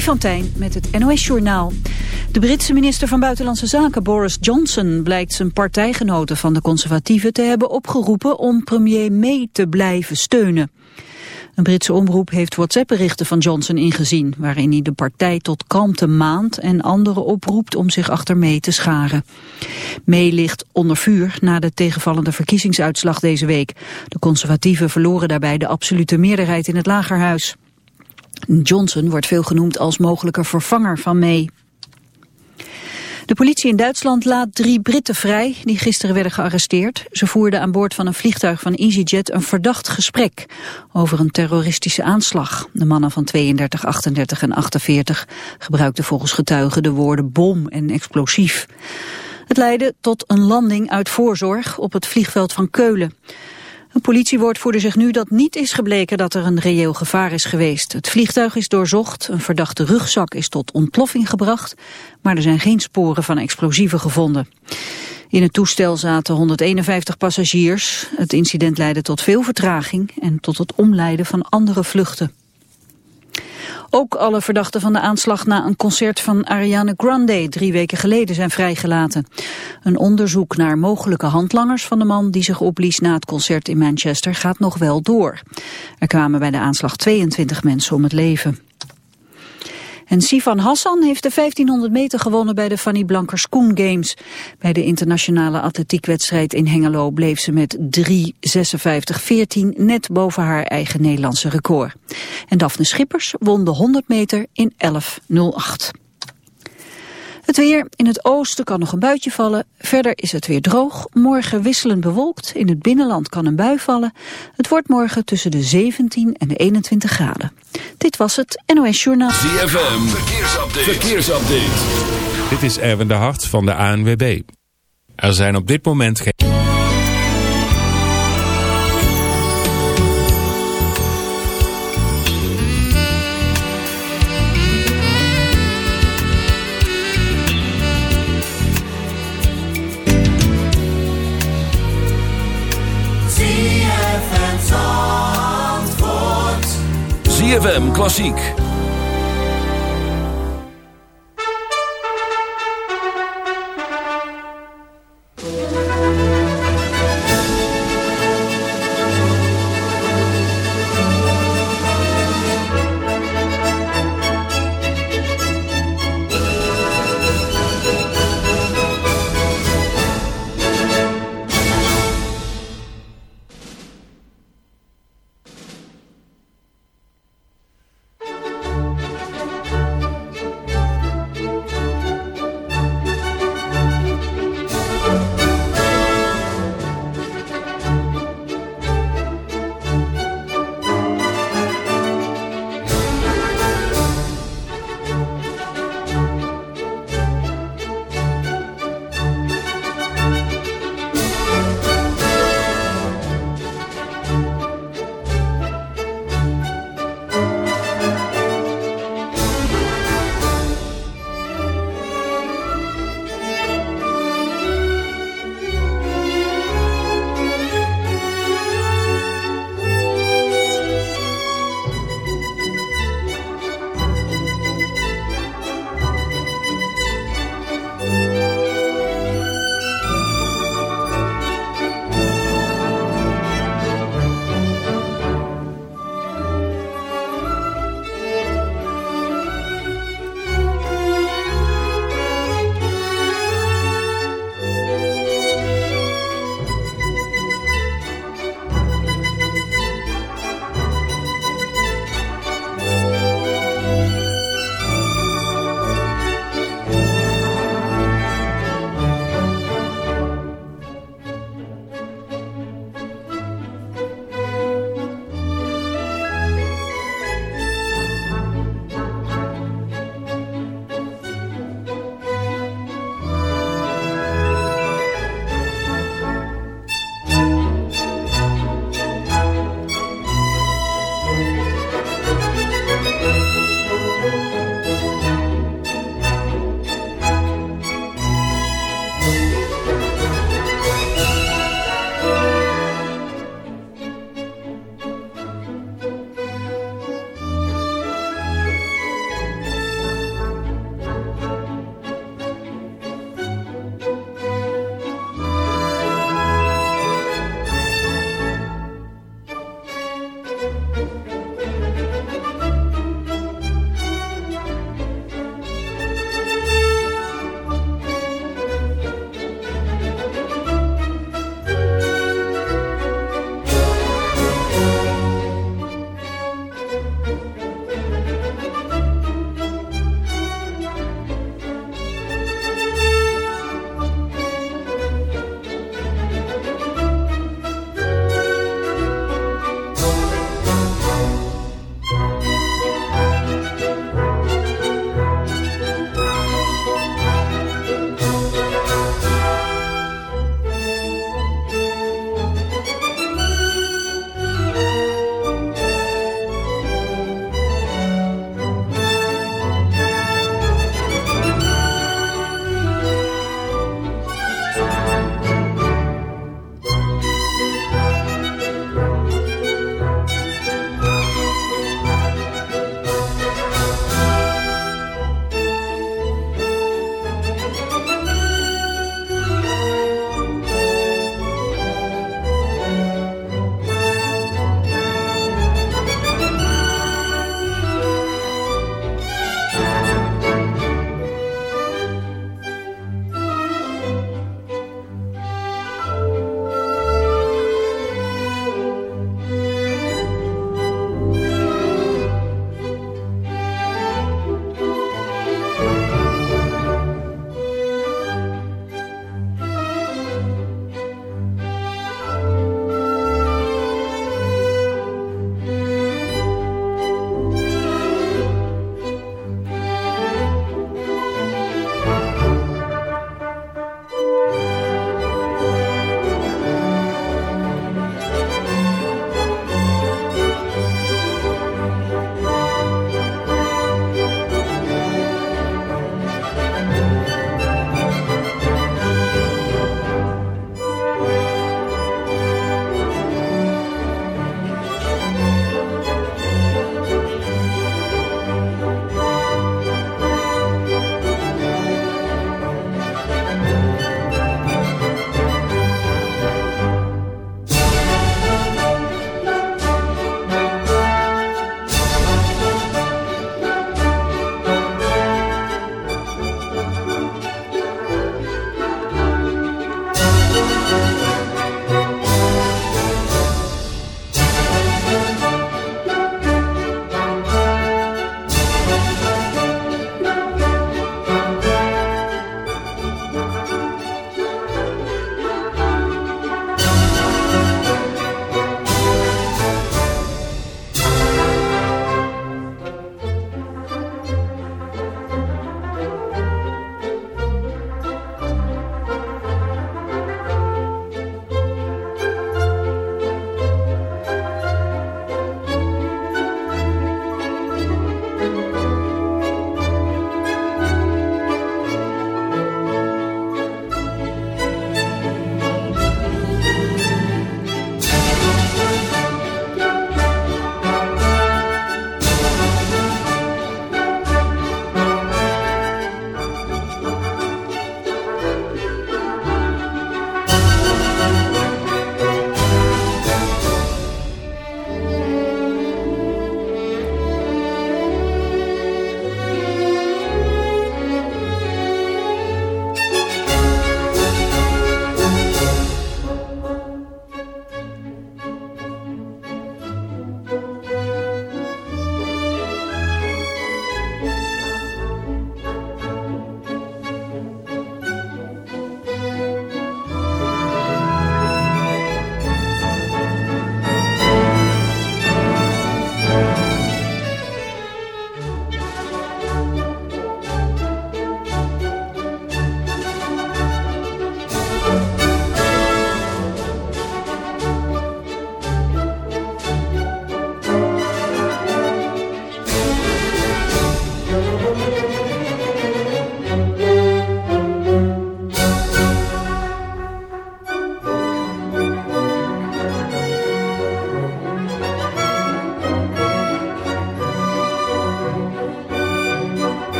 Freddy van Tijn met het NOS-journaal. De Britse minister van Buitenlandse Zaken Boris Johnson blijkt zijn partijgenoten van de conservatieven te hebben opgeroepen om premier May te blijven steunen. Een Britse omroep heeft WhatsApp-berichten van Johnson ingezien... waarin hij de partij tot kalmte maand en anderen oproept om zich achter May te scharen. May ligt onder vuur na de tegenvallende verkiezingsuitslag deze week. De conservatieven verloren daarbij de absolute meerderheid in het lagerhuis. Johnson wordt veel genoemd als mogelijke vervanger van May. De politie in Duitsland laat drie Britten vrij die gisteren werden gearresteerd. Ze voerden aan boord van een vliegtuig van EasyJet een verdacht gesprek over een terroristische aanslag. De mannen van 32, 38 en 48 gebruikten volgens getuigen de woorden bom en explosief. Het leidde tot een landing uit voorzorg op het vliegveld van Keulen. Een politiewoordvoerder zegt nu dat niet is gebleken dat er een reëel gevaar is geweest. Het vliegtuig is doorzocht, een verdachte rugzak is tot ontploffing gebracht, maar er zijn geen sporen van explosieven gevonden. In het toestel zaten 151 passagiers. Het incident leidde tot veel vertraging en tot het omleiden van andere vluchten. Ook alle verdachten van de aanslag na een concert van Ariana Grande drie weken geleden zijn vrijgelaten. Een onderzoek naar mogelijke handlangers van de man die zich opblies na het concert in Manchester gaat nog wel door. Er kwamen bij de aanslag 22 mensen om het leven. En Sivan Hassan heeft de 1500 meter gewonnen bij de Fanny Blankers Koen Games. Bij de internationale atletiekwedstrijd in Hengelo bleef ze met 3.56.14 net boven haar eigen Nederlandse record. En Daphne Schippers won de 100 meter in 11.08. Het weer. In het oosten kan nog een buitje vallen. Verder is het weer droog. Morgen wisselend bewolkt. In het binnenland kan een bui vallen. Het wordt morgen tussen de 17 en de 21 graden. Dit was het NOS Journaal. ZFM. Verkeersupdate. Verkeersupdate. Dit is Erwin de Hart van de ANWB. Er zijn op dit moment geen... Klassiek.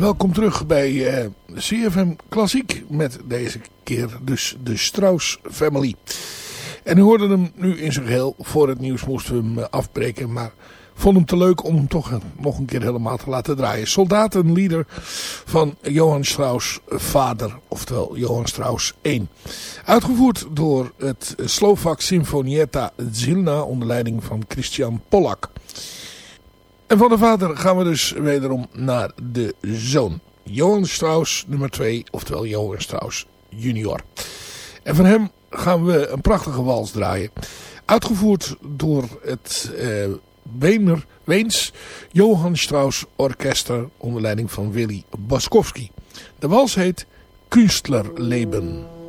Welkom terug bij eh, CFM Klassiek met deze keer dus de Strauss Family. En u hoorde hem nu in zijn geheel. Voor het nieuws moesten we hem eh, afbreken, maar vond hem te leuk om hem toch nog een keer helemaal te laten draaien. Soldatenlieder van Johann Strauss vader, oftewel Johann Strauss 1. Uitgevoerd door het Slovak Sinfonietta Zilna onder leiding van Christian Pollak. En van de vader gaan we dus wederom naar de zoon. Johan Strauss nummer 2, oftewel Johan Strauss junior. En van hem gaan we een prachtige wals draaien. Uitgevoerd door het uh, Weener, Weens Johan Strauss Orkester onder leiding van Willy Baskowski. De wals heet Künstlerleben.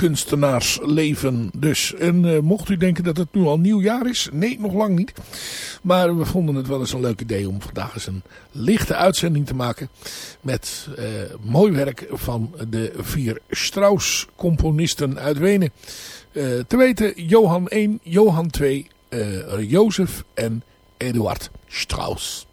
Kunstenaarsleven dus. En mocht u denken dat het nu al nieuwjaar is, nee, nog lang niet. Maar we vonden het wel eens een leuk idee om vandaag eens een lichte uitzending te maken. Met mooi werk van de vier Strauss-componisten uit Wenen. te weten Johan 1, Johan 2, Jozef en Eduard Strauss.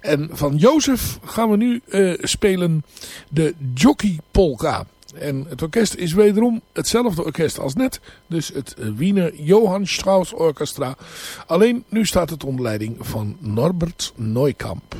En van Jozef gaan we nu spelen de Jockey Polka. En het orkest is wederom hetzelfde orkest als net. Dus het Wiener Johann Strauss Orchestra. Alleen nu staat het onder leiding van Norbert Neukamp.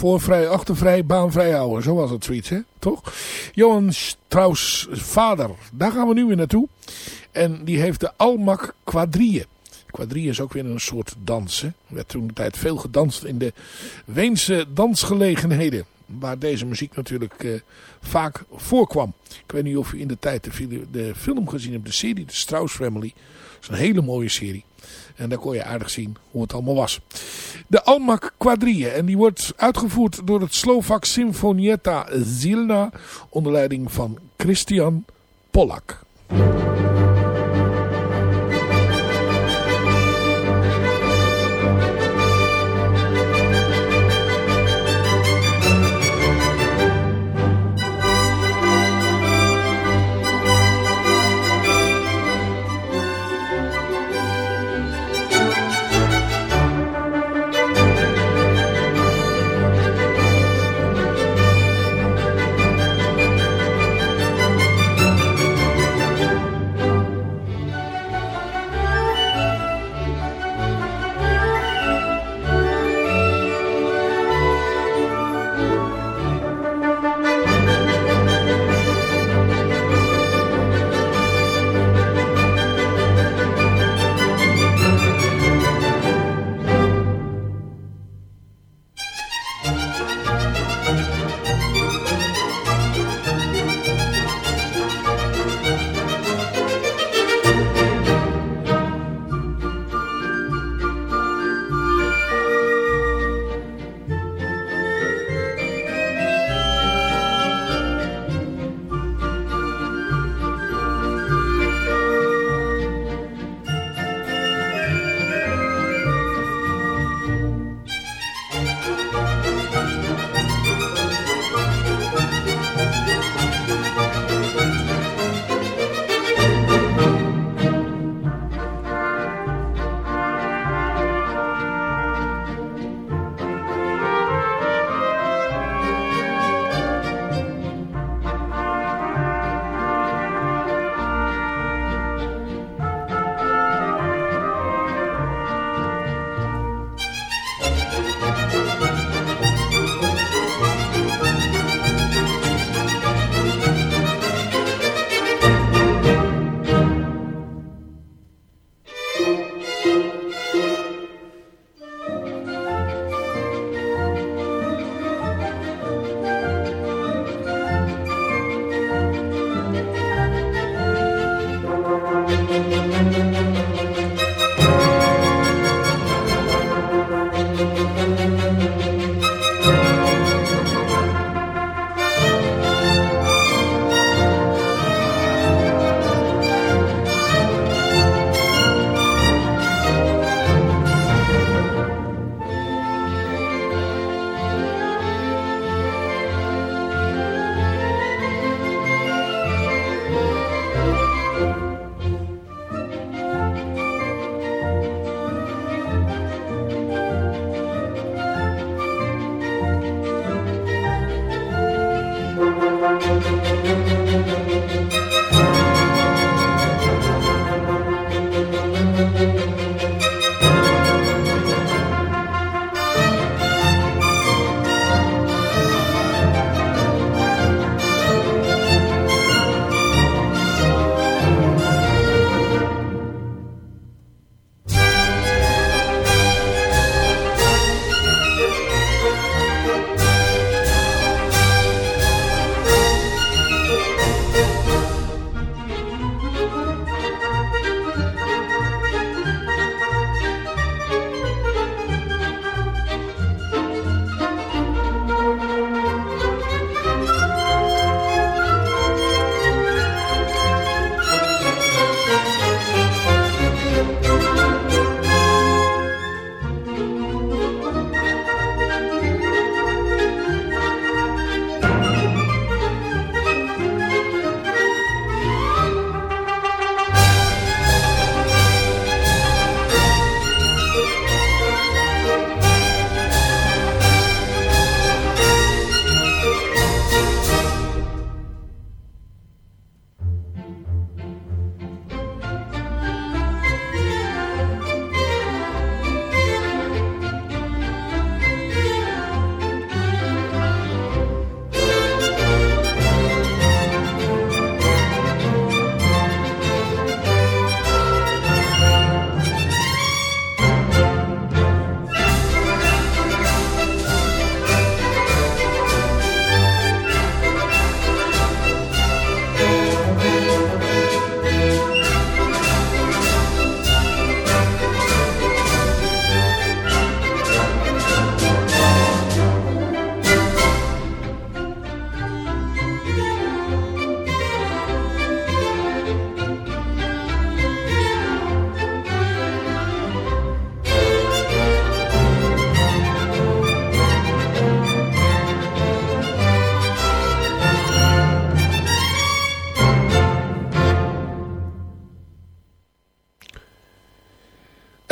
Voorvrij, achtervrij, baanvrij houden. Zo was het zoiets, hè? Toch? Johan Strauss vader, daar gaan we nu weer naartoe. En die heeft de Almac quadrille. Quadrille is ook weer een soort dans. Hè? Er werd toen de tijd veel gedanst in de Weense dansgelegenheden. Waar deze muziek natuurlijk uh, vaak voorkwam. Ik weet niet of u in de tijd de, de film gezien hebt. De serie, de Strauss Family. Dat is een hele mooie serie. En daar kon je aardig zien hoe het allemaal was. De Almac Quadrille. En die wordt uitgevoerd door het Slovak Sinfonietta Zilna. Onder leiding van Christian Pollak.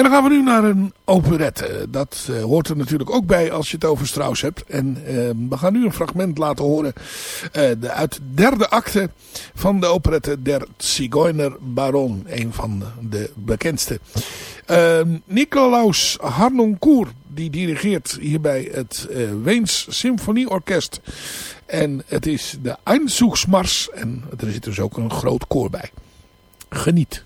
Dan gaan we nu naar een operette. Dat uh, hoort er natuurlijk ook bij als je het over Strauss hebt. En uh, we gaan nu een fragment laten horen uh, de, uit de derde acte van de operette Der Zigeuner Baron. Een van de bekendste. Nicolaus Harnoncourt die dirigeert hierbij het Weens Symfonieorkest. En het is de Einzugsmars en er zit dus ook een groot koor bij. Geniet.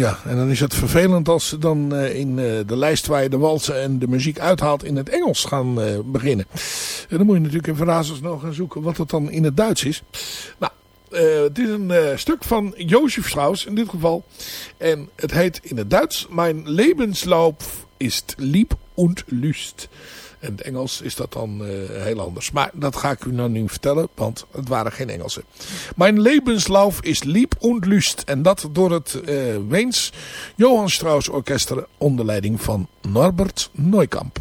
Ja, en dan is het vervelend als ze dan uh, in uh, de lijst waar je de walsen en de muziek uithaalt in het Engels gaan uh, beginnen. En dan moet je natuurlijk even razendsnel gaan zoeken wat het dan in het Duits is. Nou, het is een stuk van Jozef Strauss in dit geval. En het heet in het Duits Mijn Lebenslauf ist lieb und lust. In het Engels is dat dan uh, heel anders. Maar dat ga ik u nou nu vertellen, want het waren geen Engelsen. Mijn lebenslauf is lieb und lust. En dat door het uh, Weens Johann Strauss Orkester onder leiding van Norbert Neukamp.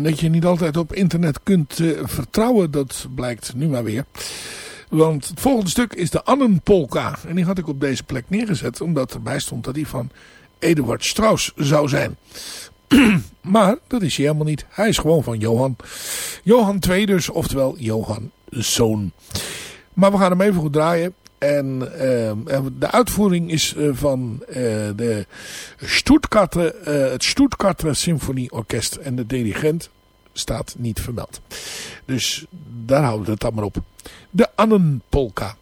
En dat je niet altijd op internet kunt uh, vertrouwen, dat blijkt nu maar weer. Want het volgende stuk is de Annenpolka. En die had ik op deze plek neergezet, omdat erbij stond dat die van Eduard Strauss zou zijn. maar dat is hij helemaal niet. Hij is gewoon van Johan. Johan II dus, oftewel Johan Zoon. Maar we gaan hem even goed draaien. En uh, de uitvoering is uh, van uh, de Stuttgarter, het Stuttgarter Symfonieorkest. En de dirigent staat niet vermeld. Dus daar houden we het dan maar op. De Annenpolka.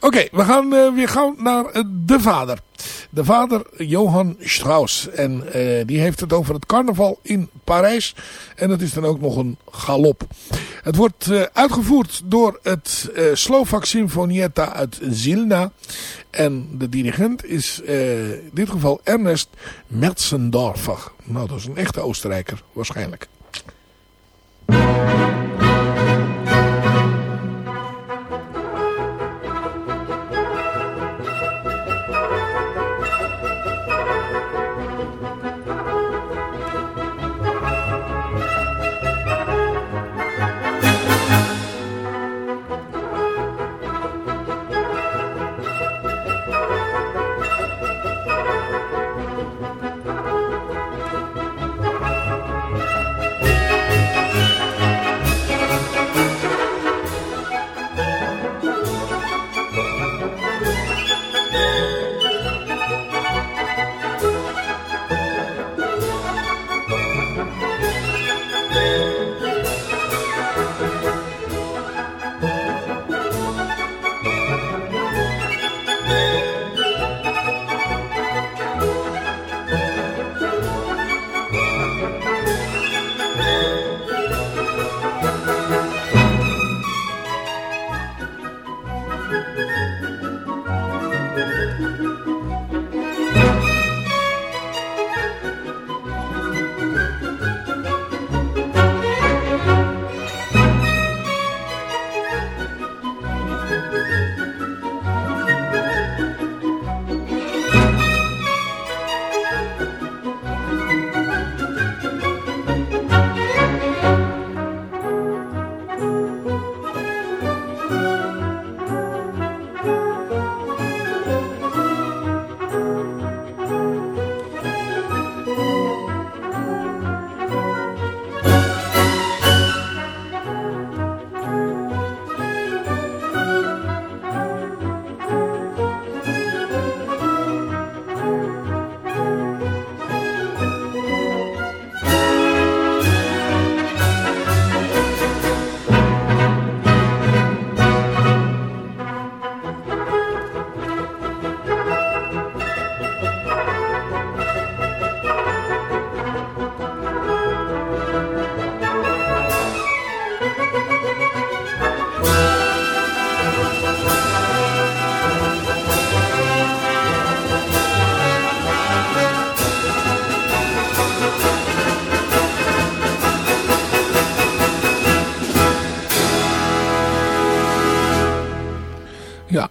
Oké, we gaan uh, weer gauw naar uh, de vader. De vader Johan Strauss. En uh, die heeft het over het carnaval in Parijs. En dat is dan ook nog een galop. Het wordt uitgevoerd door het Slovak Sinfonietta uit Zilna. En de dirigent is in dit geval Ernest Metzendorfer. Nou, dat is een echte Oostenrijker waarschijnlijk.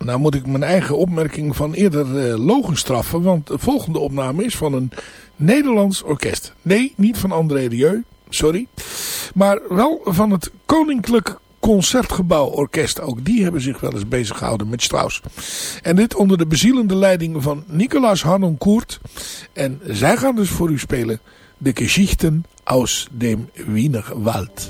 Nou moet ik mijn eigen opmerking van eerder uh, logen straffen. Want de volgende opname is van een Nederlands orkest. Nee, niet van André Rieu, sorry. Maar wel van het Koninklijk Concertgebouw Orkest. Ook die hebben zich wel eens bezig gehouden met Strauss. En dit onder de bezielende leiding van Nicolaas Harnoncourt. En zij gaan dus voor u spelen de Geschichten aus dem Wiener Wald.